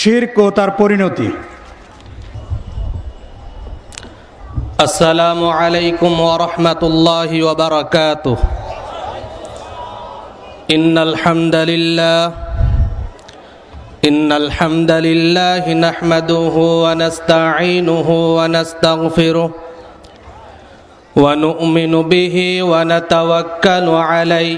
শির্ক ও তার পরিণতি السلام عليكم ورحمة الله وبركاته إن الحمد لله إن الحمد لله نحمده ونستعينه ونستغفره ونؤمن به ونتوكل عليه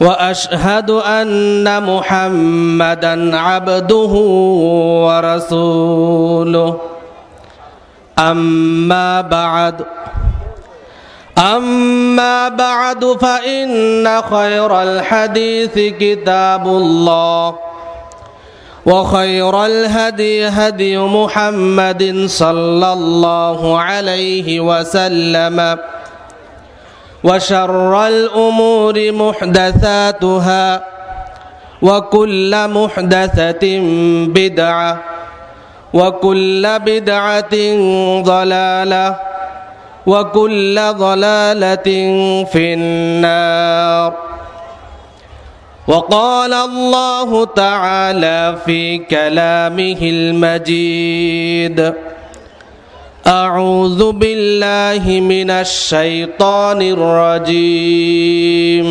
وأشهد أن محمدا عبده ورسوله. أما بعد أما بعد فإن خير الحديث كتاب الله وخير الهدي هدي محمد صلى الله عليه وسلم. وشر الأمور محدثاتها وكل محدثة بدعة وكل بدعة ضلالة وكل ضلالة في النار. وقال الله تعالى في كلامه المجيد أعوذ بالله من الشيطان الرجيم.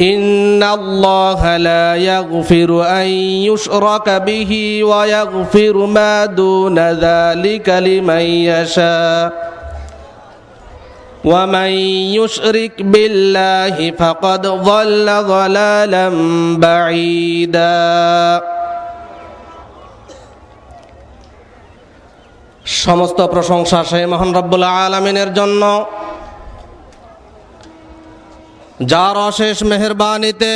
إن الله لا يغفر أن يشرك به ويغفر ما دون ذلك لمن يشاء. ومن يشرك بالله فقد ضل ضلالا بعيدا. সমস্ত প্রশংসা সেই মহান রব্বুল আলমিনের জন্য। যার অশেষ মেহরবানিতে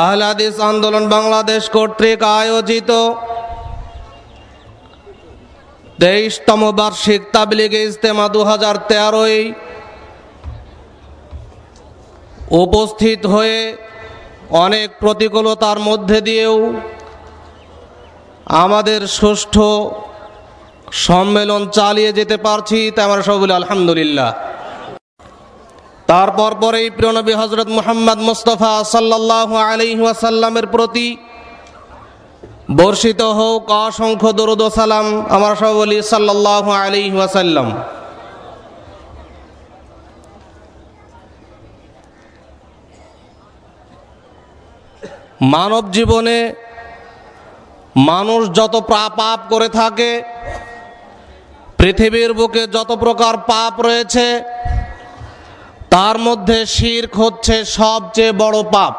আহলাদিস আন্দোলন বাংলাদেশ কর্তৃক আয়োজিত তেইশতম বার্ষিক তাবলিগ ইজতেমা দু হাজার তেরোই উপস্থিত হয়ে অনেক প্রতিকূলতার মধ্যে দিয়েও আমাদের সুষ্ঠু সম্মেলন চালিয়ে যেতে পারছি তা আমরা সব বলি আলহামদুলিল্লাহ। তারপর পরেই প্রিয়নবী হজরত মোহাম্মদ মুস্তফা সাল্লাহ আলহিহাসাল্লামের প্রতি বর্ষিত হোক, অসংখ্য দরুদ সালাম আমার সব বলি সাল্লাহ আলি ওয়াসাল্লাম। মানব জীবনে মানুষ যত পাপ করে থাকে পৃথিবীর বুকে যত প্রকার পাপ রয়েছে তার মধ্যে শির্ক হচ্ছে সবচেয়ে বড় পাপ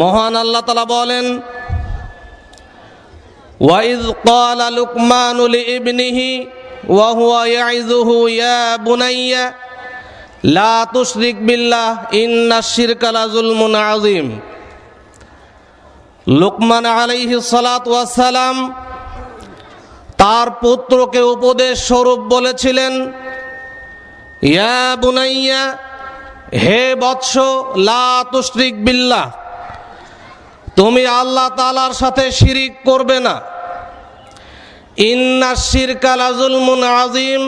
মহান আল্লাহ তালা বলেন ওয়াইজ قال لقمان لابنه وهو يعظه يا بني لا تشرك بالله إن الشرك لظلم عظيم লুকমান আলাইহি ওয়াসালাম তার পুত্রকে উপদেশ স্বরূপ বলেছিলেন, ইয়া বুনাইয়া, হে বৎস, লা তুশরিক বিল্লাহ, তুমি আল্লাহ তালার সাথে শিরিক করবে না। ইন্না শিরকাল আজুলমুন আজিম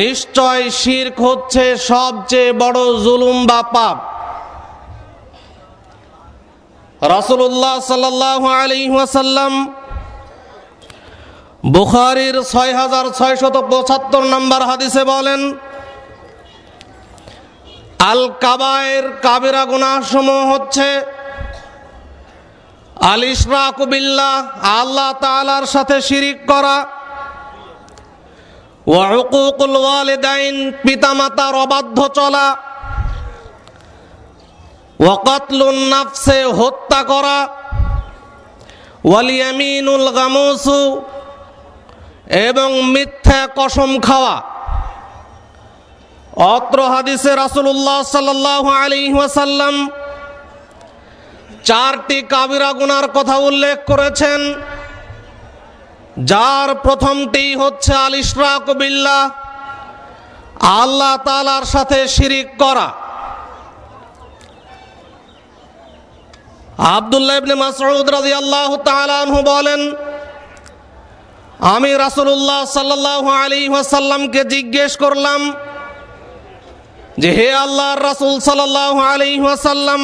নিশ্চয় শির্ক হচ্ছে সবচেয়ে বড় জুলুম বা পাপ। রাসুল্লাহ সাল্লাহ আলী ওয়াসাল্লাম বুখারির ছয় হাজার ছয়শত পঁচাত্তর নম্বর হাদিসে বলেন, আল কাবায়ের কাবেরা গুনাসমূহ হচ্ছে, আল ইসরাকুবিল্লাহ আল্লাহ তালার সাথে শিরিক করা ওয়াকুকুল ওয়ালিদাইন, পিতামাতার অবাধ্য চলা ওয়াকাতলুন নাফসে হত্যা করা, ওয়ালিয়ামিনুল গামুসু, এবং মিথ্যা কসম খাওয়া। অত্র হাদিসে রাসুল্লাহ সাল্লাহ আলী ওয়াসাল্লাম চারটি কাবিরা গুনার কথা উল্লেখ করেছেন। যার প্রথমটি হচ্ছে আল ইশরাক বিল্লাহ, আল্লাহ তালার সাথে শিরিক করা। বলেন, আমি রাসূলুল্লাহ সাল্লাল্লাহু আলাইহি জিজ্ঞেস করলাম যে, হে আল্লাহর রাসূল সাল্লাল্লাহু আলাইহি ওয়াসাল্লাম,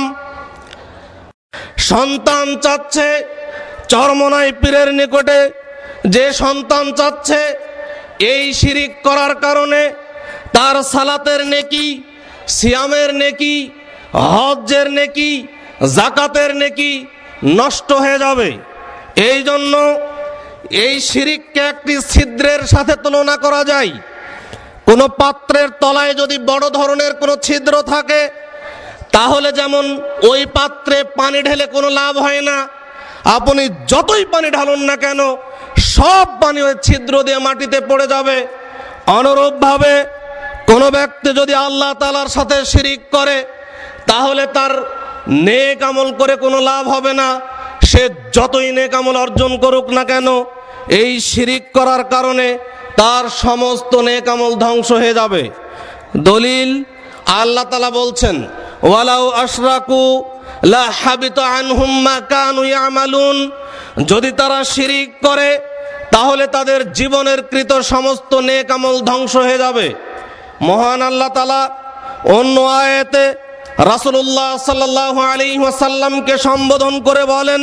সন্তান চাচ্ছে চরমনাই পীরের নিকটে? যে সন্তান চাচ্ছে এই শিরিক করার কারণে তার সালাতের নেকি, সিয়ামের নেকি, হজ্জের নেকি জাকাতের নেকি নষ্ট হয়ে যাবে। এই জন্য এই শিরিককে একটি ছিদ্রের সাথে তুলনা করা যায়। কোনো পাত্রের তলায় যদি বড় ধরনের কোনো ছিদ্র থাকে, তাহলে যেমন ওই পাত্রে পানি ঢেলে কোনো লাভ হয় না, আপনি যতই পানি ঢালুন না কেন, সব পানি ওই ছিদ্র দিয়ে মাটিতে পড়ে যাবে। অনুরূপভাবে কোনো ব্যক্তি যদি আল্লাহ তালার সাথে শিরিক করে, তাহলে তার নেক আমল করে কোনো লাভ হবে না। সে যতই নেক আমল অর্জন করুক না কেন, এই শিরিক করার কারণে তার সমস্ত নেক আমল ধ্বংস হয়ে যাবে। দলিল আল্লাহ তালা বলছেন, ওয়ালাউ আশরাকু লা হাবিত আনহুম মা কানু ইয়ামালুন। যদি তারা শিরিক করে, তাহলে তাদের জীবনের কৃত সমস্ত নেক আমল ধ্বংস হয়ে যাবে। মহান আল্লাহ তালা অন্য আয়াতে রাসুল্লাহ সাল্লাহ আলী ওয়াসাল্লামকে সম্বোধন করে বলেন,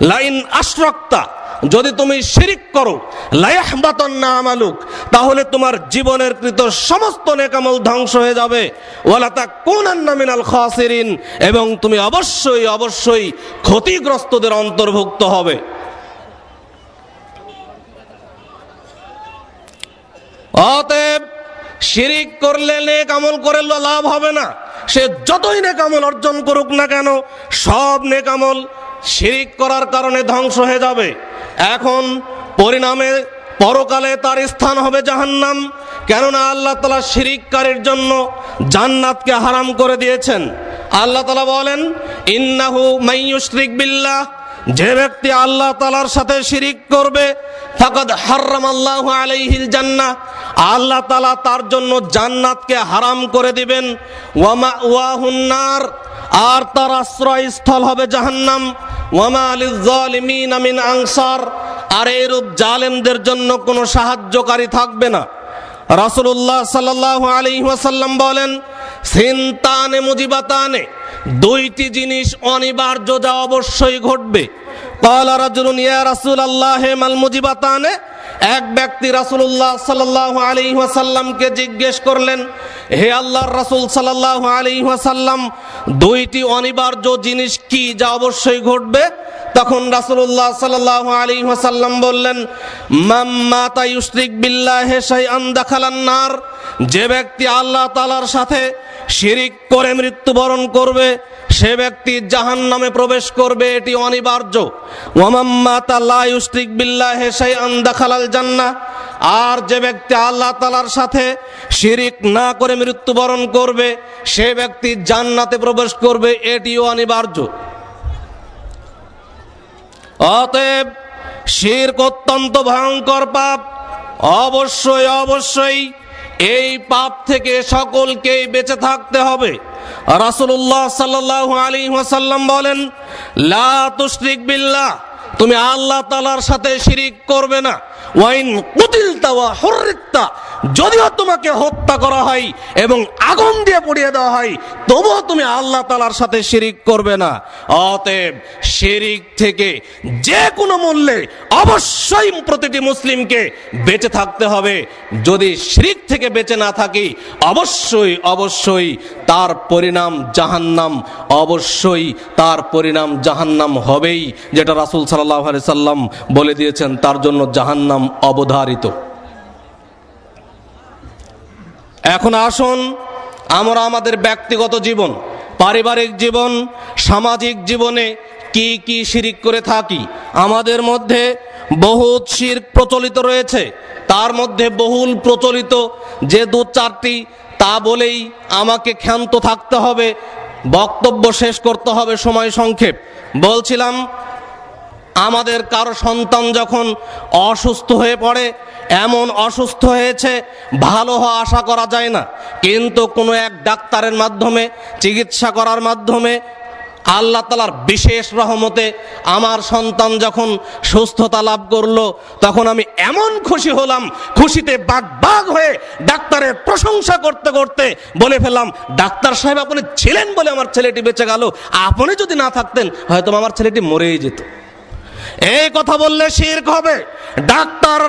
লাইন আশ্রক্তা, যদি তুমি শিরিক করো, লায়াহবাতন না আমালুক, তাহলে তোমার জীবনের কৃত সমস্ত নেকামল ধ্বংস হয়ে যাবে। ওয়ালাতা কোন মিনাল খাসিরিন, এবং তুমি অবশ্যই অবশ্যই ক্ষতিগ্রস্তদের অন্তর্ভুক্ত হবে। অতএব, শিরিক করলে নেক আমল করে লাভ হবে না। সে যতই নেকামল অর্জন করুক না কেন, সব নেকামল শিরিক করার কারণে ধ্বংস হয়ে যাবে। এখন পরিণামে পরকালে তার স্থান হবে জাহান্নাম, কেননা আল্লাহ তালা শিরিককারীর জন্য জান্নাতকে হারাম করে দিয়েছেন। আল্লাহ তালা বলেন, ইন্নাহু মাইয়ুশরিক বিল্লাহ যে ব্যক্তি আল্লাহ তালার সাথে শিরিক করবে, ফাকাদ হারাম আল্লাহ আলাইহিল জান্নাহ। আল্লাহ তালা তার জন্য জান্নাতকে হারাম করে দিবেন। ওয়ামা ওয়াহুন্নার আর তার আশ্রয়স্থল হবে জাহান্নাম। ওয়ামা আলিজালিমিন আমিন আংসার আর এইরূপ জালেমদের জন্য কোনো সাহায্যকারী থাকবে না। রাসুল্লাহ সাল্লাহ আলী ওয়াসাল্লাম বলেন, সিনতানে মুজিবাতানে, দুইটি জিনিস অনিবার্য যা অবশ্যই ঘটবে। কলা রাজুন ইয়া রাসুল আল্লাহ মাল মুজিবাতানে? এক ব্যক্তি রাসূলুল্লাহ সাল্লাল্লাহু আলাইহি ওয়াসাল্লামকে জিজ্ঞেস করলেন, হে আল্লাহর রাসূল সাল্লাল্লাহু আলাইহি ওয়াসাল্লাম, দুইটি অনিবার্য জিনিস কি যা অবশ্যই ঘটবে? তখন রাসূলুল্লাহ সাল্লাল্লাহু আলাইহি ওয়াসাল্লাম বললেন মাম্মাতা ইউশরিক বিল্লাহি শাইআন দাখালান নার, যে ব্যক্তি আল্লাহ তালার সাথে শিরিক করে মৃত্যুবরণ করবে, সে ব্যক্তি জাহান নামে প্রবেশ করবে, এটি অনিবার্য। জান্নাহ, আর যে ব্যক্তি আল্লাহ তালার সাথে শিরিক না করে মৃত্যুবরণ করবে, সে ব্যক্তি জান্নাতে প্রবেশ করবে, এটিও অনিবার্য। অতএব শির্ক অত্যন্ত ভয়ঙ্কর পাপ। অবশ্যই অবশ্যই এই পাপ থেকে সকলকেই বেঁচে থাকতে হবে। রাসুল্লাহ সাল্লাহ আলী ওয়াসাল্লাম বলেন বিল্লাহ, তুমি আল্লাহ তালার সাথে শিরিক করবে না। ওয়াইন কুতিলতা যদিও তোমাকে হত্যা করা হয় এবং আগুন দিয়ে পুড়িয়ে দেওয়া হয়, তবুও তুমি আল্লাহ তালার সাথে শিরিক করবে না। অতএব শিরিক থেকে যে কোনো মূল্যে অবশ্যই প্রতিটি মুসলিমকে বেঁচে থাকতে হবে। যদি শিরিক থেকে বেঁচে না থাকি, অবশ্যই অবশ্যই তার পরিণাম জাহান্নাম, অবশ্যই তার পরিণাম জাহান্নাম হবেই, যেটা রাসুল সাল্লাহ সাল্লাম বলে দিয়েছেন, তার জন্য জাহান্নাম অবধারিত। এখন আসুন আমরা আমাদের ব্যক্তিগত জীবন, পারিবারিক জীবন, সামাজিক জীবনে কি কি শিরিক করে থাকি, আমাদের মধ্যে বহুত শির প্রচলিত রয়েছে। তার মধ্যে বহুল প্রচলিত যে দু চারটি, তা বলেই আমাকে ক্ষান্ত থাকতে হবে, বক্তব্য শেষ করতে হবে সময় সংক্ষেপ। বলছিলাম আমাদের কারও সন্তান যখন অসুস্থ হয়ে পড়ে, এমন অসুস্থ হয়েছে, ভালো হওয়া আশা করা যায় না। কিন্তু কোনো এক ডাক্তারের মাধ্যমে, চিকিৎসা করার মাধ্যমে আল্লাহ তালার বিশেষ রহমতে আমার সন্তান যখন সুস্থতা লাভ করল, তখন আমি এমন খুশি হলাম, খুশিতে বাগ বাগ হয়ে ডাক্তারের প্রশংসা করতে করতে বলে ফেললাম, ডাক্তার সাহেব, আপনি ছিলেন বলে আমার ছেলেটি বেঁচে গেল। আপনি যদি না থাকতেন, হয়তো আমার ছেলেটি মরেই যেত। এই কথা বললে শির্ক হবে। ডাক্তার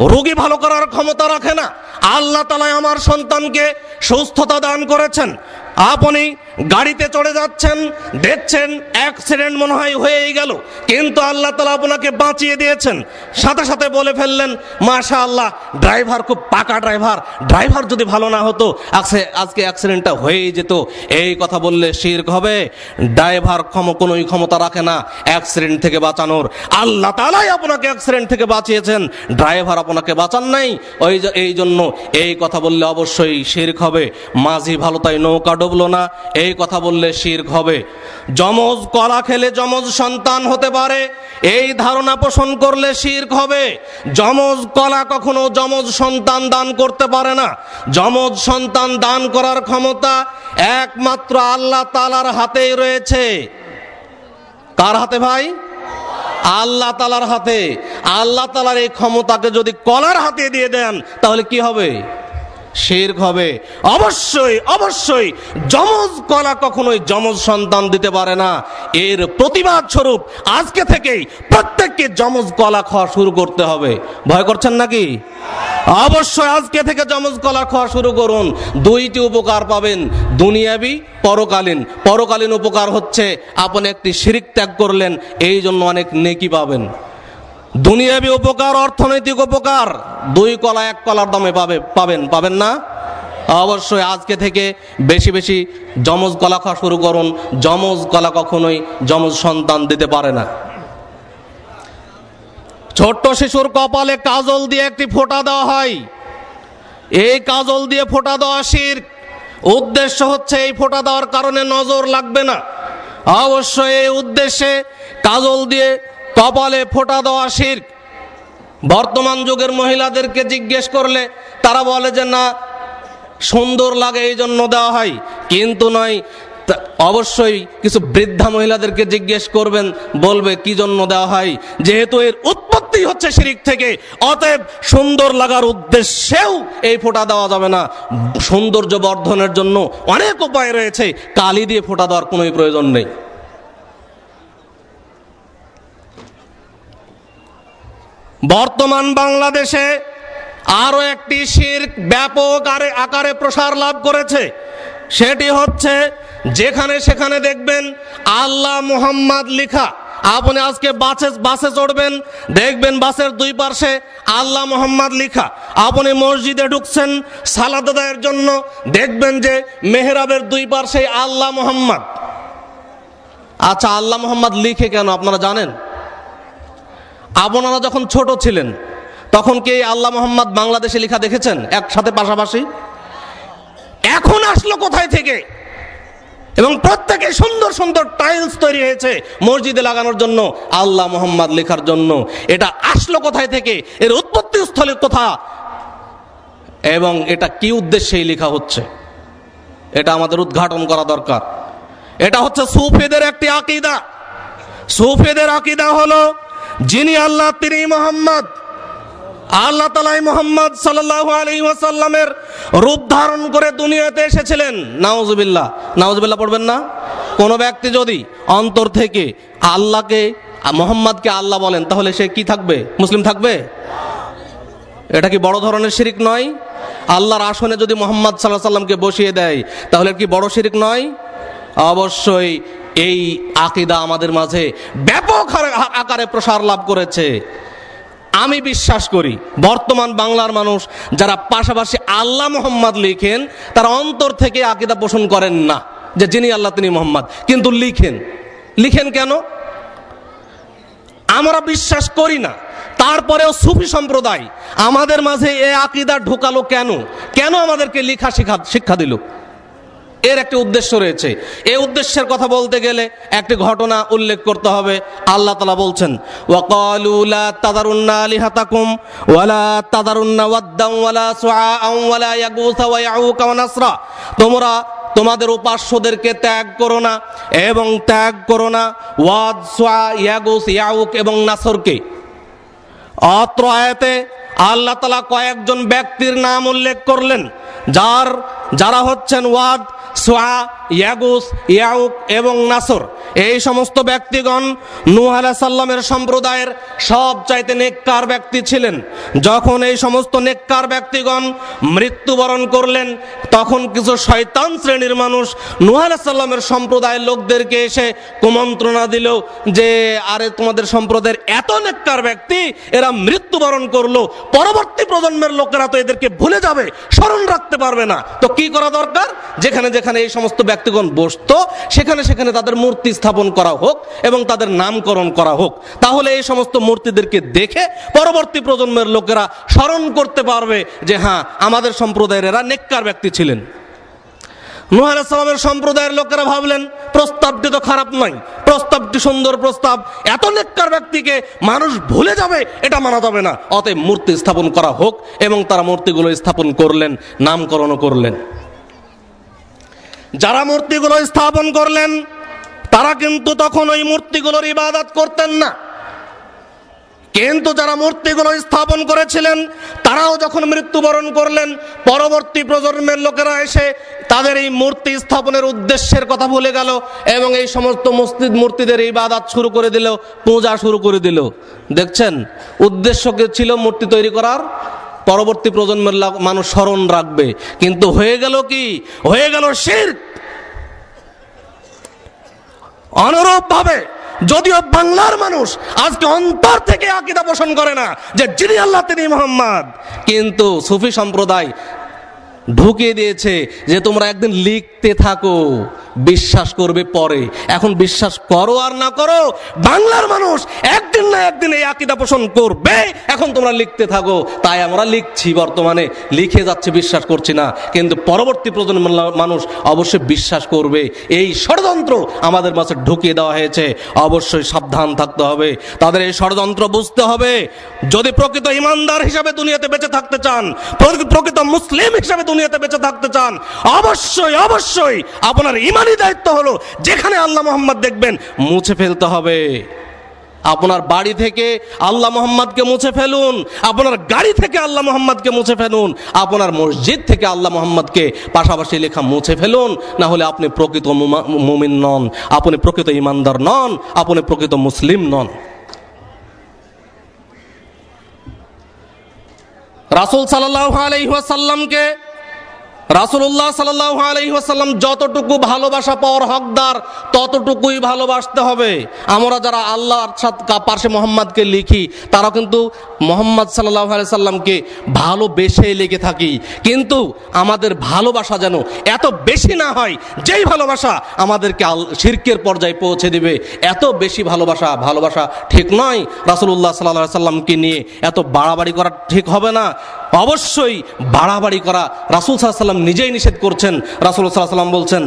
রোগী ভালো করার ক্ষমতা রাখে না। আল্লাহ তালায় আমার সন্তানকে সুস্থতা দান করেছেন। আপনি গাড়িতে চড়ে যাচ্ছেন, দেখছেন অ্যাক্সিডেন্ট মনে হয় হয়েই গেল। কিন্তু আল্লাহ তালা আপনাকে বাঁচিয়ে দিয়েছেন। সাথে সাথে বলে ফেললেন মাশা আল্লাহ ড্রাইভার খুব পাকা ড্রাইভার। ড্রাইভার যদি ভালো না হতো, আজকে- অ্যাক্সিডেন্টটা হয়েই যেত। এই কথা বললে শির্ক হবে। ড্রাইভার ক্ষম, কোনোই ক্ষমতা রাখে না অ্যাক্সিডেন্ট থেকে বাঁচানোর। আল্লাহ তালাই আপনাকে অ্যাক্সিডেন্ট থেকে বাঁচিয়েছেন। ড্রাইভার আপনাকে বাঁচান নাই। ওই এই জন্য এই কথা বললে অবশ্যই শির্ক হবে। মাঝি ভালো তাই নৌকা ডুবলো না, এই কথা বললে শির্ক হবে। যমজ কলা খেলে যমজ সন্তান হতে পারে, এই ধারণা পোষণ করলে শির্ক হবে। যমজ কলা কখনো যমজ সন্তান দান করতে পারে না। যমজ সন্তান দান করার ক্ষমতা একমাত্র আল্লাহ তালার হাতেই রয়েছে। কার হাতে ভাই? আল্লাহ তালার হাতে। আল্লাহ তালার এই ক্ষমতাকে যদি কলার হাতে দিয়ে দেন, তাহলে কি হবে? শির্ক হবে। অবশ্যই অবশ্যই, যমজ কলা কখনোই যমজ সন্তান দিতে পারে না। এর প্রতিবাদ স্বরূপ আজকে থেকেই প্রত্যেককে যমজ কলা খাওয়া শুরু করতে হবে। ভয় করছেন নাকি? অবশ্যই আজকে থেকে যমজ কলা খাওয়া শুরু করুন। দুইটি উপকার পাবেন, দুনিয়াবি, পরকালীন। পরকালীন উপকার হচ্ছে, আপনি একটি শিরিক ত্যাগ করলেন এই জন্য অনেক নেকি পাবেন। দুনিয়াবি উপকার, অর্থনৈতিক উপকার, দুই কলা, এক কলার দামে পাবে, পাবেন পাবেন না? অবশ্যই আজকে থেকে বেশি বেশি যমজ কলা খাওয়া শুরু করুন। যমজ কলা কখনোই যমজ সন্তান দিতে পারে না। ছোট্ট শিশুর কপালে কাজল দিয়ে একটি ফোঁটা দেওয়া হয়। এই কাজল দিয়ে ফোঁটা দেওয়া শির উদ্দেশ্য হচ্ছে এই ফোঁটা দেওয়ার কারণে নজর লাগবে না। অবশ্যই এই উদ্দেশ্যে কাজল দিয়ে কপালে ফোটা দেওয়া শির বর্তমান যুগের মহিলাদেরকে জিজ্ঞেস করলে তারা বলে যে, না, সুন্দর লাগে এই জন্য দেওয়া হয়। কিন্তু নয় অবশ্যই কিছু বৃদ্ধা মহিলাদেরকে জিজ্ঞেস করবেন, বলবে কি জন্য দেওয়া হয়? যেহেতু এর উৎপত্তি হচ্ছে শিরিক থেকে, অতএব সুন্দর লাগার উদ্দেশ্যেও এই ফোঁটা দেওয়া যাবে না। সৌন্দর্য বর্ধনের জন্য অনেক উপায় রয়েছে। কালি দিয়ে ফোঁটা দেওয়ার কোনো প্রয়োজন নেই। বর্তমান বাংলাদেশে আরও একটি শির্ক ব্যাপক আকারে প্রসার লাভ করেছে। সেটি হচ্ছে যেখানে সেখানে দেখবেন আল্লাহ মুহাম্মদ লিখা। আপনি আজকে বাসে বাসে চড়বেন, দেখবেন বাসের দুই পার্শ্বে আল্লাহ মোহাম্মদ লিখা। আপনি মসজিদে ঢুকছেন সালাদ আদায়ের জন্য, দেখবেন যে মেহরাবের দুই পার্শ্বে আল্লাহ মোহাম্মদ। আচ্ছা আল্লাহ মোহাম্মদ লিখে কেন, আপনারা জানেন? আপনারা যখন ছোট ছিলেন, তখন কি আল্লাহ মোহাম্মদ বাংলাদেশে লেখা দেখেছেন? একসাথে পাশাপাশি? এখন আসলো কোথায় থেকে? এবং প্রত্যেকে সুন্দর সুন্দর টাইলস তৈরি হয়েছে মসজিদে লাগানোর জন্য, আল্লাহ মোহাম্মদ লেখার জন্য। এটা আসলো কোথায় থেকে? এর উৎপত্তি স্থলে কোথা? এবং এটা কি উদ্দেশ্যেই লেখা হচ্ছে? এটা আমাদের উদ্ঘাটন করা দরকার। এটা হচ্ছে সুফেদের একটি আকিদা। সুফেদের আকিদা হলো যিনি আল্লাহ, তিনি মোহাম্মদ। আল্লাহ তালাই মোহাম্মদ সাল্লাহ আলী ওয়াসাল্লামের রূপ ধারণ করে দুনিয়াতে এসেছিলেন। নাউজুবিল্লাহ। নাউজুবিল্লাহ পড়বেন না? কোনো ব্যক্তি যদি অন্তর থেকে আল্লাহকে, মোহাম্মদকে আল্লাহ বলেন, তাহলে সে কি থাকবে? মুসলিম থাকবে? এটা কি বড় ধরনের শিরিক নয়? আল্লাহর আসনে যদি মোহাম্মদ সাল্লাহ সাল্লামকে বসিয়ে দেয়, তাহলে কি বড় শিরিক নয়? অবশ্যই এই আকিদা আমাদের মাঝে ব্যাপক আকারে প্রসার লাভ করেছে। আমি বিশ্বাস করি, বর্তমান বাংলার মানুষ যারা পাশাপাশি আল্লাহ মোহাম্মদ লিখেন, তারা অন্তর থেকে আকিদা পোষণ করেন না যে যিনি আল্লাহ তিনি মোহাম্মদ। কিন্তু লিখেন। লিখেন কেন? আমরা বিশ্বাস করি না। তারপরেও সুফি সম্প্রদায় আমাদের মাঝে এ আকিদা ঢোকালো কেন? কেন আমাদেরকে লেখা শিক্ষা শিক্ষা দিল? এর একটি উদ্দেশ্য রয়েছে। এই উদ্দেশ্যের কথা বলতে গেলে একটি ঘটনা উল্লেখ করতে হবে। আল্লাহ তালা বলছেন, ওয়াকালু লা তাদারুন্না আলিহাতাকুম, ওয়ালা তাদারুন্না ওয়াদ্দাম, ওয়ালা সুআআম, ওয়ালা ইয়াগুসা ওয়া নাসরা। তোমরা তোমাদের উপাস্যদেরকে ত্যাগ করো না এবং ত্যাগ করো না ওয়াদ, সুআ, ইয়াগুস, ইয়াউক এবং নাসরকে। অত্র আয়াতে আল্লাহ তালা কয়েকজন ব্যক্তির নাম উল্লেখ করলেন, যার যারা হচ্ছেন ওয়াদ, সোয়া, ইয়াগুস, ইয়াউক এবং নাসর, এই সমস্ত ব্যক্তিগণ নূহ সাল্লামের সম্প্রদায়ের সব চাইতে নেককার ব্যক্তি ছিলেন। যখন এই সমস্ত নেককার ব্যক্তিগণ মৃত্যুবরণ করলেন, তখন কিছু শয়তান শ্রেণির মানুষ নূহ সাল্লামের সম্প্রদায়ের লোকদেরকে এসে কুমন্ত্রণা দিল যে, আরে তোমাদের সম্প্রদায়ের এত নেককার ব্যক্তি, এরা মৃত্যুবরণ করল, পরবর্তী প্রজন্মের লোকেরা তো এদেরকে ভুলে যাবে, স্মরণ রাখতে পারবে না। তো কি করা দরকার? যেখানে যেখানে এই সমস্ত ব্যক্তিগণ বসত, সেখানে সেখানে তাদের মূর্তি স্থাপন করা হোক এবং তাদের নামকরণ করা হোক। তাহলে এই সমস্ত মূর্তিদেরকে দেখে পরবর্তী প্রজন্মের লোকেরা স্মরণ করতে পারবে যে হ্যাঁ আমাদের সম্প্রদায়ের এরা নেককার ব্যক্তি ছিলেন। নুহ সম্প্রদায়ের লোকেরা ভাবলেন, প্রস্তাবটি তো খারাপ নয়। প্রস্তাবটি সুন্দর প্রস্তাব। এত নেককার ব্যক্তিকে মানুষ ভুলে যাবে, এটা মানা যাবে না। অতএব মূর্তি স্থাপন করা হোক এবং তারা মূর্তিগুলো স্থাপন করলেন, নামকরণও করলেন। যারা মূর্তিগুলো স্থাপন করলেন, তারা কিন্তু তখন ওই মূর্তিগুলোর ইবাদত করতেন না। কিন্তু যারা মূর্তিগুলো স্থাপন করেছিলেন, তারাও যখন মৃত্যুবরণ করলেন, পরবর্তী প্রজন্মের লোকেরা এসে তাদের এই মূর্তি স্থাপনের উদ্দেশ্যের কথা ভুলে গেল এবং এই সমস্ত মসজিদ মূর্তিদের ইবাদত শুরু করে দিল, পূজা শুরু করে দিল। দেখছেন? উদ্দেশ্য কি ছিল মূর্তি তৈরি করার? পরবর্তী প্রজন্মের মানুষ স্মরণ রাখবে। কিন্তু হয়ে গেল কি? হয়ে গেল শির অনুরূপ ভাবে যদিও বাংলার মানুষ আজকে অন্তর থেকে আকিদা পোষণ করে না যে যিনি আল্লাহ তিনি মোহাম্মদ। কিন্তু সুফি সম্প্রদায় ঢুকিয়ে দিয়েছে যে তোমরা একদিন লিখতে থাকো, বিশ্বাস করবে পরে। এখন বিশ্বাস করো আর না করো, বাংলার মানুষ একদিন না একদিন এই আকিদা পোষণ করবে। এখন তোমরা লিখতে থাকো, তাই আমরা লিখছি বর্তমানে। লিখে যাচ্ছে, বিশ্বাস করছি না। কিন্তু পরবর্তী প্রজন্মের মানুষ অবশ্যই বিশ্বাস করবে। এই ষড়যন্ত্র আমাদের মাঝে ঢুকিয়ে দেওয়া হয়েছে। অবশ্যই সাবধান থাকতে হবে। তাদের এই ষড়যন্ত্র বুঝতে হবে। যদি প্রকৃত ইমানদার হিসাবে দুনিয়াতে বেঁচে থাকতে চান প্রকৃত মুসলিম হিসাবে দুনিয়াতে বেঁচে থাকতে চান, অবশ্যই অবশ্যই আপনার ইমানই দায়িত্ব হলো যেখানে আল্লাহ মোহাম্মদ দেখবেন, মুছে ফেলতে হবে। আপনার বাড়ি থেকে আল্লাহ মোহাম্মদকে মুছে ফেলুন, আপনার গাড়ি থেকে আল্লাহ মোহাম্মদকে মুছে ফেলুন, আপনার মসজিদ থেকে আল্লাহ মোহাম্মদকে পাশাপাশি লেখা মুছে ফেলুন, না হলে আপনি প্রকৃত মুমিন নন, আপনি প্রকৃত ইমানদার নন, আপনি প্রকৃত মুসলিম নন। রাসুল সাল্লাহ আলহিহাসাল্লামকে রাসুল্লাহ সাল্লাহ আলহিহাসাল্লাম যতটুকু ভালোবাসা পাওয়ার হকদার, ততটুকুই ভালোবাসতে হবে। আমরা যারা আল্লাহর পাশে মোহাম্মদকে লিখি তারা কিন্তু মোহাম্মদ সাল্লাহ সাল্লামকে ভালোবেসে লেগে থাকি। কিন্তু আমাদের ভালোবাসা যেন এত বেশি না হয়, যেই ভালোবাসা আমাদেরকে শির্কের পর্যায়ে পৌঁছে দিবে, এত বেশি ভালোবাসা ভালোবাসা ঠিক নয় রাসুল্লাহ সাল্লাহ সাল্লামকে নিয়ে। এত বাড়াবাড়ি করা ঠিক হবে না। অবশ্যই বাড়াবাড়ি করা। রাসুল সাল্লাম নিজেই নিষেধ করছেন। রাসুল সাল্লাম বলছেন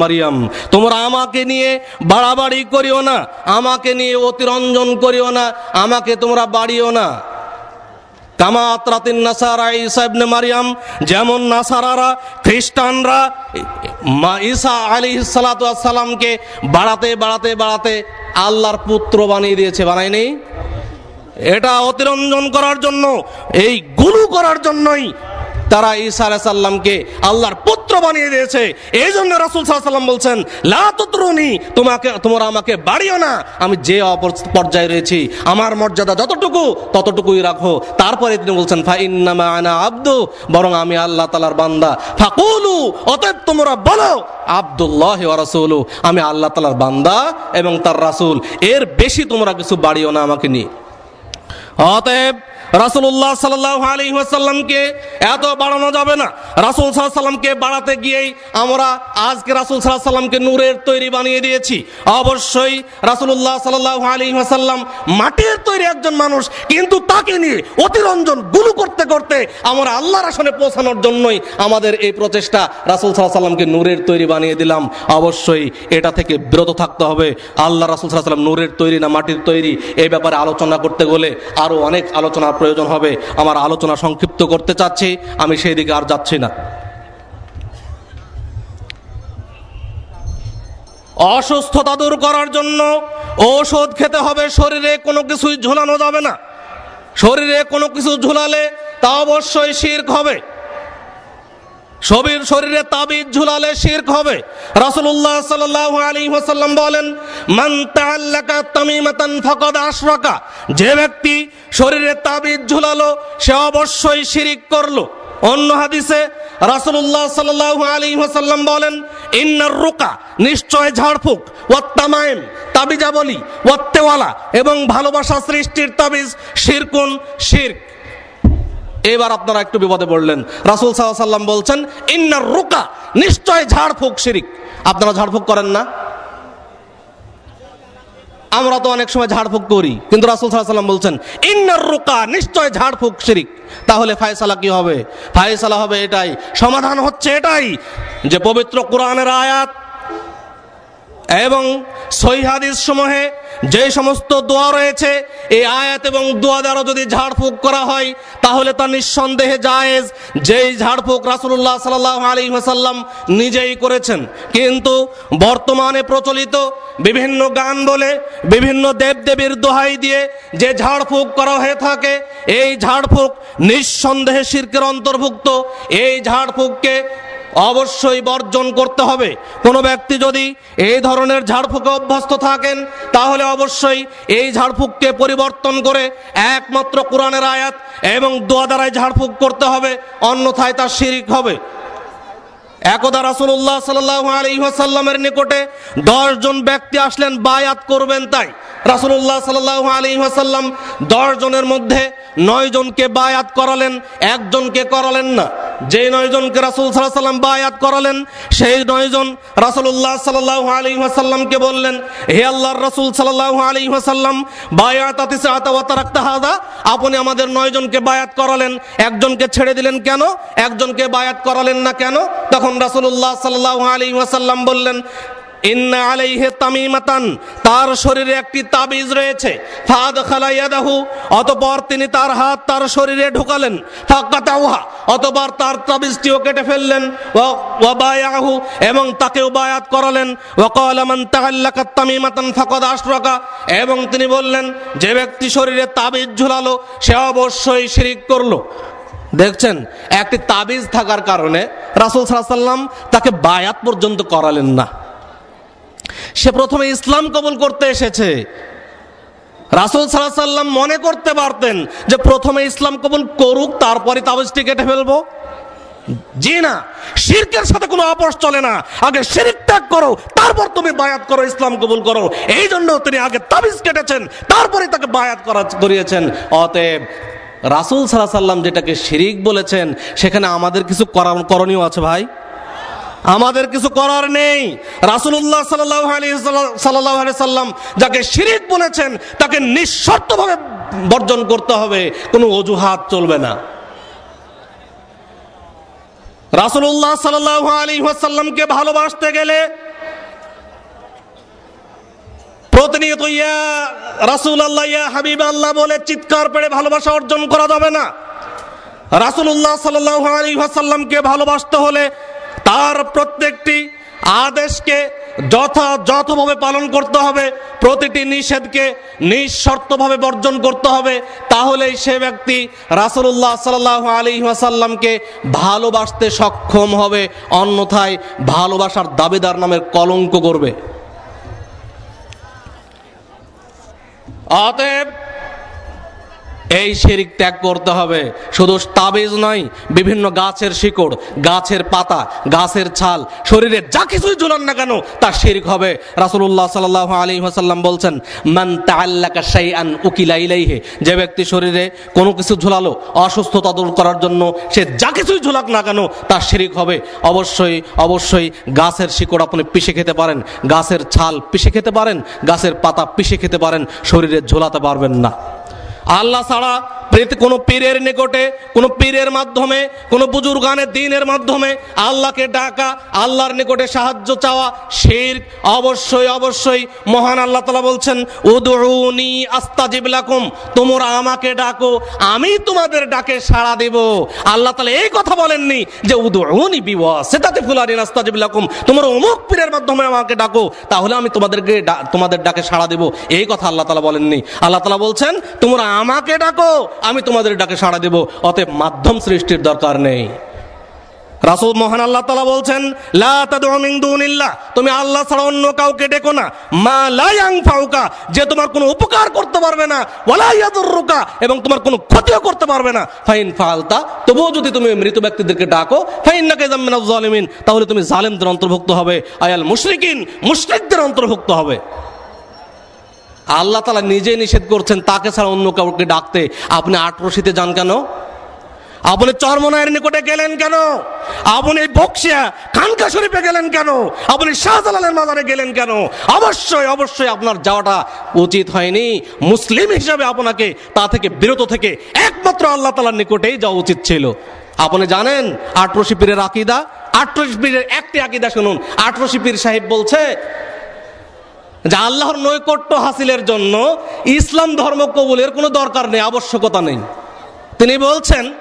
মারিয়াম। তোমরা আমাকে নিয়ে বাড়াবাড়ি করিও না, আমাকে নিয়ে অতিরঞ্জন করিও না, আমাকে তোমরা বাড়িও না। কামা আতরাতিন নাসারা ঈসা ইবনে মারিয়াম, যেমন নাসারারা, খ্রিস্টানরা ঈসা আলী সালাতু সালামকে বাড়াতে বাড়াতে বাড়াতে আল্লাহর পুত্র বানিয়ে দিয়েছে, বানায়নি? এটা অতিরঞ্জন করার জন্য, এই গুরু করার জন্যই তারা ঈসা আলাইসাল্লামকে আল্লাহর পুত্র বানিয়ে দিয়েছে। এই জন্য রাসুল সাল্লাম বলছেন লাতুতরুনি তোমাকে, তোমরা আমাকে বাড়িও না। আমি যে পর্যায়ে রয়েছি, আমার মর্যাদা যতটুকু, ততটুকুই রাখো। তারপরে তিনি বলছেন ফাইন্নামা আনা আব্দু, বরং আমি আল্লাহ তালার বান্দা। ফাকুলু, অতএব তোমরা বলো, আব্দুল্লাহ রাসুলু, আমি আল্লাহ তালার বান্দা এবং তার রাসুল। এর বেশি তোমরা কিছু বাড়িও না আমাকে নিয়ে। অতএব রাসুল্লাহ সাল্লাহ এত বাড়ানো যাবে না। রাসুল সাল্লামকে বাড়াতে গিয়েই আমরা আজকে রাসুল সাল্লামকে নূরের তৈরি বানিয়ে দিয়েছি। অবশ্যই রাসুল্লাহ সাল্লাহ আলী ওয়াসাল্লাম মাটির তৈরি একজন মানুষ, কিন্তু তাকে নিয়ে অতিরঞ্জন গুলু করতে করতে আমরা আল্লাহর আসনে পৌঁছানোর জন্যই আমাদের এই প্রচেষ্টা রাসুল সাল্লামকে নূরের তৈরি বানিয়ে দিলাম। অবশ্যই এটা থেকে বিরত থাকতে হবে। আল্লাহ রাসুল সাল্লাম নূরের তৈরি না মাটির তৈরি এই ব্যাপারে আলোচনা করতে গেলে আরও অনেক আলোচনার প্রয়োজন হবে, আমার আলোচনা সংক্ষিপ্ত করতে চাচ্ছি, আমি সেই দিকে আর যাচ্ছি না। অসুস্থতা দূর করার জন্য ঔষধ খেতে হবে, শরীরে কোনো কিছুই ঝুলানো যাবে না। শরীরে কোনো কিছু ঝুলালে তা অবশ্যই শির্ক হবে। শরীর শরীরে তাবিজ ঝুলালে শির্ক হবে। রাসূলুল্লাহ সাল্লাল্লাহু আলাইহি ওয়াসাল্লাম বলেন, মান তাআল্লাকা তামিমাতান ফাকাদ আশরাকা। যে ব্যক্তি শরীরে তাবিজ ঝুলালো, সে অবশ্যই শিরিক করল। অন্য হাদিসে রাসূলুল্লাহ সাল্লাল্লাহু আলাইহি ওয়াসাল্লাম বলেন, ইন্নার রুকা নিশ্চয় ঝাড়ফুঁক ওয়াত্তামাইম তাবিজাবলি ওয়াত্তেওয়ালা এবং ভালোবাসা সৃষ্টির তাবিজ শিরকুন, শিরক। এবার আপনারা একটু বিপদে পড়লেন। রাসুল সাল্লাম বলছেন ইন্নার রুকা, নিশ্চয় ঝাড়ফুঁক শিরিক। আপনারা ঝাড়ফুঁক করেন না? আমরা তো অনেক সময় ঝাড়ফুঁক করি, কিন্তু রাসুল সাল্লাম বলছেন ইন্নার রুকা, নিশ্চয় ঝাড়ফুঁক শিরিক। তাহলে ফায়সালা কি হবে? ফায়সালা হবে এটাই, সমাধান হচ্ছে এটাই, যে পবিত্র কোরআনের আয়াত এবং সহিহাদিস সমূহে যে সমস্ত দোয়া রয়েছে, এই আয়াত এবং দোয়া দ্বারা যদি ঝাড়ফুঁক করা হয়, তাহলে তা নিঃসন্দেহে জায়েজ। যেই ঝাড়ফুঁক রাসুল্লাহ সাল্লাহ আলী হাসাল্লাম নিজেই করেছেন। কিন্তু বর্তমানে প্রচলিত বিভিন্ন গান বলে, বিভিন্ন দেবদেবীর দোহাই দিয়ে যে ঝাড়ফুঁক করা হয়ে থাকে, এই ঝাড়ফুঁক নিঃসন্দেহে শির্কের অন্তর্ভুক্ত। এই ঝাড়ফুঁককে অবশ্যই বর্জন করতে হবে। কোনো ব্যক্তি যদি এই ধরনের ঝাড়ফুঁকে অভ্যস্ত থাকেন, তাহলে অবশ্যই এই ঝাড়ফুঁককে পরিবর্তন করে একমাত্র কোরআনের আয়াত এবং দোয়া দ্বারাই ঝাড়ফুঁক করতে হবে, অন্যথায় তার শিরিক হবে। একদা রাসুল্লাহ সাল্লাহ আলহিহাসাল্লামের নিকটে দশ জন ব্যক্তি আসলেন, বায়াত করবেন তাই। রাসুল্লাহ সাল্লাহ আলহিহাসাল্লাম দশ জনের মধ্যে নয় জনকে বায়াত করালেন একজনকে করালেন না। যে নয় জনকে রাসুল সাল্লাহ সাল্লাম বায়াত করালেন, সেই নয় জন রাসুল্লাহ সাল্লাহ আলী আলহিহাসাল্লামকে বললেন, হে আল্লাহর রাসুল সাল্লাহ আলী আলহিহাসাল্লাম বায়াত আতিসে আতাওয়াতা রাখতে হাদা আপনি আমাদের নয় জনকে বায়াত করালেন একজনকে ছেড়ে দিলেন কেন? একজনকে বায়াত করালেন না কেন? তখন তখন রাসুল্লাহ সাল্লাহ আলী ওয়াসাল্লাম বললেন ইন্না আলাইহে তামিমাতান, তার শরীরে একটি তাবিজ রয়েছে। ফাদ খালাইয়াদাহু অতপর তিনি তার হাত তার শরীরে ঢোকালেন। ফাকাতাউহা, অতপর তার তাবিজটিও কেটে ফেললেন। ওয়াবায়াহু এবং তাকেও বায়াত করালেন। ওয়াকালা মান তাআল্লাকা তামিমাতান ফাকাদ আশরাকা, এবং তিনি বললেন, যে ব্যক্তি শরীরে তাবিজ ঝুলালো, সে অবশ্যই শিরিক করল। দেখছেন, একটি তাবিজ থাকার কারণে রাসুল সাল্লাম তাকে বায়াত পর্যন্ত করালেন না। সে প্রথমে ইসলাম কবুল করতে এসেছে। রাসুল সাল্লাহ সাল্লাম মনে করতে পারতেন যে প্রথমে ইসলাম কবুল করুক, তারপরে তাবিজটি কেটে ফেলব। জি না, শিরকের সাথে কোনো আপোষ চলে না। আগে শিরিক ত্যাগ করো, তারপর তুমি বায়াত করো, ইসলাম কবুল করো। এই জন্য তিনি আগে তাবিজ কেটেছেন, তারপরে তাকে বায়াত করা করিয়েছেন। অতএব রাসুল সাল্লাহ সাল্লাম যেটাকে শিরিক বলেছেন, সেখানে আমাদের কিছু করণীয় আছে ভাই। আমাদের কিছু করার নেই। রাসুল্লাহ সাল্লাহ আলী সাল্লাম যাকে শিরিক বলেছেন, তাকে নিঃশর্তভাবে বর্জন করতে হবে। কোনো অজুহাত চলবে না। রাসুল্লাহ সাল্লাহ আলী ভালোবাসতে গেলে প্রতিনিয়ত ইয়া রাসুল আল্লাহ ইয়া হাবিব আল্লাহ বলে চিৎকার পেড়ে ভালোবাসা অর্জন করা যাবে না। রাসুল্লাহ সাল্লাহ আলী সাল্লামকে ভালোবাসতে হলে তার প্রত্যেকটি আদেশকে যথাযথভাবে পালন করতে হবে, প্রতিটি নিষেধকে নিঃশর্তভাবে বর্জন করতে হবে, তাহলেই সে ব্যক্তি রাসুল্লাহ সাল্লাহ আলী ওয়াসাল্লামকে ভালোবাসতে সক্ষম হবে, অন্যথায় ভালোবাসার দাবিদার নামের কলঙ্ক করবে। অতএব এই শিরিক ত্যাগ করতে হবে। শুধু তাবিজ নয়, বিভিন্ন গাছের শিকড়, গাছের পাতা, গাছের ছাল, শরীরে যা কিছুই ঝুলান না কেন, তা শিরিক হবে। রাসূলুল্লাহ সাল্লাল্লাহু আলী ওয়াসাল্লাম বলছেন, মান তাআল্লাকা শাইআন উকিলা ইলাইহি যে ব্যক্তি শরীরে কোনো কিছু ঝুলালো, অসুস্থতা দূর করার জন্য সে যা কিছুই ঝুলাক না কেন, তা শিরিক হবে। অবশ্যই অবশ্যই গাছের শিকড় আপনি পিষে খেতে পারেন, গাছের ছাল পিষে খেতে পারেন, গাছের পাতা পিষে খেতে পারেন, শরীরে ঝোলাতে পারবেন না। আল্লাহ ছাড়া কোনো পীরের নিকটে, কোনো পীরের মাধ্যমে, কোনো বুজুর্গানের দিনের মাধ্যমে আল্লাহকে ডাকা, আল্লাহর নিকটে সাহায্য চাওয়া, শির অবশ্যই অবশ্যই মহান আল্লাহ তালা বলছেন উদুনি আস্তাজিব লাকুম, তোমরা আমাকে ডাকো, আমি তোমাদের ডাকে সাড়া দেব। আল্লাহ তালা এই কথা বলেননি যে উদুনি বিওয়া সেটাতে ফুলানি আস্তাজিব লাকুম, তোমরা অমুক পীরের মাধ্যমে আমাকে ডাকো, তাহলে আমি তোমাদেরকে তোমাদের ডাকে সাড়া দেব। এই কথা আল্লাহ তালা বলেননি। আল্লাহ তালা বলছেন, তোমরা আমাকে ডাকো আমি তোমাদের ডাকে সাড়া দেব, অতএব মাধ্যম সৃষ্টির দরকার নেই। রাসুল মহান আল্লাহ তালা বলছেন তুমি আল্লাহ ছাড়া অন্য কাউকে ডেকো না। মা লায়াং ফাউকা যে তোমার কোনো উপকার করতে পারবে না। ওয়ালাইয়াদুররুকা এবং তোমার কোনো ক্ষতিও করতে পারবে না। ফাইন ফালতা তবুও যদি তুমি মৃত ব্যক্তিদেরকে ডাকো ফাইন নাকে জালিমিন তাহলে তুমি জালেমদের অন্তর্ভুক্ত হবে। আয়াল মুশরিকিন মুশরিকদের অন্তর্ভুক্ত হবে। আল্লাহ তালা নিজে নিষেধ করছেন, তাকে ছাড়া অন্য কাউকে ডাকতে। আপনি আটরশিতে যান কেন? আপনি চরমনায়ের নিকটে গেলেন কেন? আপনি বক্সিয়া খানকা শরীফে গেলেন কেন? আপনি শাহজালালের মাজারে গেলেন কেন? অবশ্যই অবশ্যই আপনার যাওয়াটা উচিত হয়নি। মুসলিম হিসাবে আপনাকে তা থেকে বিরত থেকে একমাত্র আল্লাহ তালার নিকটেই যাওয়া উচিত ছিল। আপনি জানেন আটরশি পীরের আকিদা? আটরশি পীরের একটি আকিদা শুনুন। আটরশি পীর সাহেব বলছে যে আল্লাহর নৈকট্য হাসিলের জন্য ইসলাম ধর্ম কবুলের কোনো দরকার নেই, আবশ্যকতা নেই। তিনি বলছেন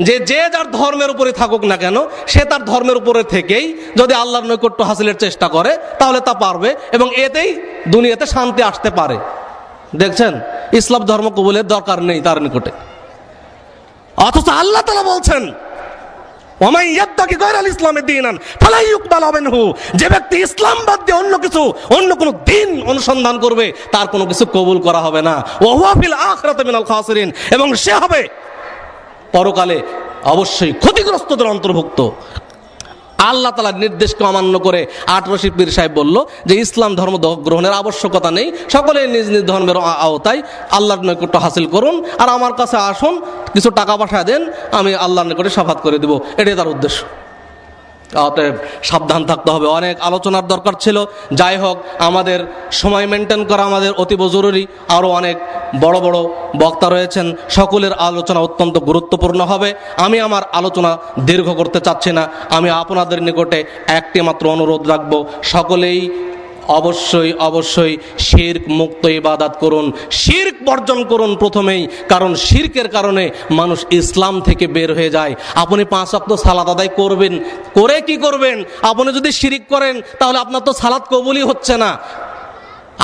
যে যে যার ধর্মের উপরে থাকুক না কেন, সে তার ধর্মের উপরে থেকেই যদি আল্লাহর নৈকট্য হাসিলের চেষ্টা করে, তাহলে তা পারবে এবং এতেই দুনিয়াতে শান্তি আসতে পারে। দেখছেন? ইসলাম ধর্ম কবুলের দরকার নেই তার নিকটে। অথচ আল্লাহ তালা বলছেন যে ব্যক্তি ইসলাম বাদ দিয়ে অন্য কিছু, অন্য কোনো দিন অনুসন্ধান করবে, তার কোনো কিছু কবুল করা হবে না। ওহাফিল আখরাতে মিনাল খাসরিন। এবং সে হবে পরকালে অবশ্যই ক্ষতিগ্রস্তদের অন্তর্ভুক্ত। আল্লাহ তালার নির্দেশকে অমান্য করে আটরশি পীর সাহেব বলল যে ইসলাম ধর্ম গ্রহণের আবশ্যকতা নেই, সকলে নিজ নিজ ধর্মের আওতায় আল্লাহর নৈকট্য হাসিল করুন। আর আমার কাছে আসুন, কিছু টাকা পয়সা দেন, আমি আল্লাহর নিকটে সাফাত করে দেবো। এটাই তার উদ্দেশ্য। অতএব সাবধান থাকতে হবে। অনেক আলোচনার দরকার ছিল। যাই হোক, আমাদের সময় মেনটেন করা আমাদের অতীব জরুরি। আরও অনেক বড় বড় বক্তা রয়েছেন। সকলের আলোচনা অত্যন্ত গুরুত্বপূর্ণ হবে। আমি আমার আলোচনা দীর্ঘ করতে চাচ্ছি না। আমি আপনাদের নিকটে একটি মাত্র অনুরোধ রাখব। সকলেই অবশ্যই অবশ্যই শির্ক মুক্ত ইবাদাত করুন, শির্ক বর্জন করুন প্রথমেই, কারণ শির্কের কারণে মানুষ ইসলাম থেকে বের হয়ে যায়। আপনি পাঁচ অক্ত সালাদ আদায় করবেন, করে কি করবেন? আপনি যদি শিরিক করেন, তাহলে আপনার তো সালাদ কবুলই হচ্ছে না।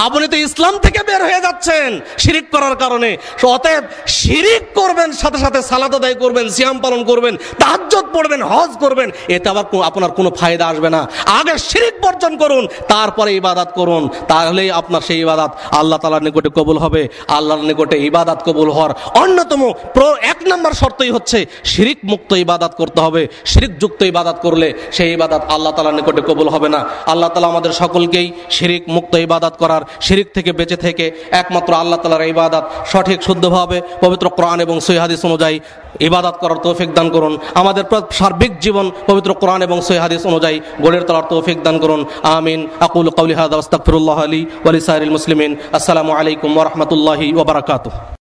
আপনি তো ইসলাম থেকে বের হয়ে যাচ্ছেন শিরিক করার কারণে। অতএব শিরিক করবেন, সাথে সাথে সালাদ আদায় করবেন, সিয়াম পালন করবেন তাহাজ্জত পড়বেন, হজ করবেন, এতে আবার আপনার কোনো ফায়দা আসবে না। আগে শিরিক বর্জন করুন, তারপরে ইবাদাত করুন। তাহলেই আপনার সেই ইবাদাত আল্লাহ তালার নিকটে কবুল হবে। আল্লাহর নিকটে ইবাদাত কবুল হওয়ার অন্যতম এক নম্বর শর্তই হচ্ছে শিরিক মুক্ত ইবাদাত করতে হবে। শিরিক যুক্ত ইবাদাত করলে সেই ইবাদাত আল্লাহ তালার নিকটে কবুল হবে না। আল্লাহ তালা আমাদের সকলকেই শিরিক মুক্ত ইবাদাত করার শিরিক থেকে বেঁচে থেকে একমাত্র আল্লাহ তালার ইবাদাত সঠিক, শুদ্ধভাবে পবিত্র কোরআন এবং সৈহাদিস অনুযায়ী ইবাদাত করার তৌফিক দান করুন। আমাদের সার্বিক জীবন পবিত্র কোরআন এবং সৈহাদিস অনুযায়ী গড়ের তলার তৌফিক দান করুন। আমিন। আকুল কৌলিহাদ আস্তাকফিরুল্লাহ আলী ওয়ালিসাইল মুসলিমিন। আসসালামু আলাইকুম ওরহমতুল্লাহি ওবরাকাত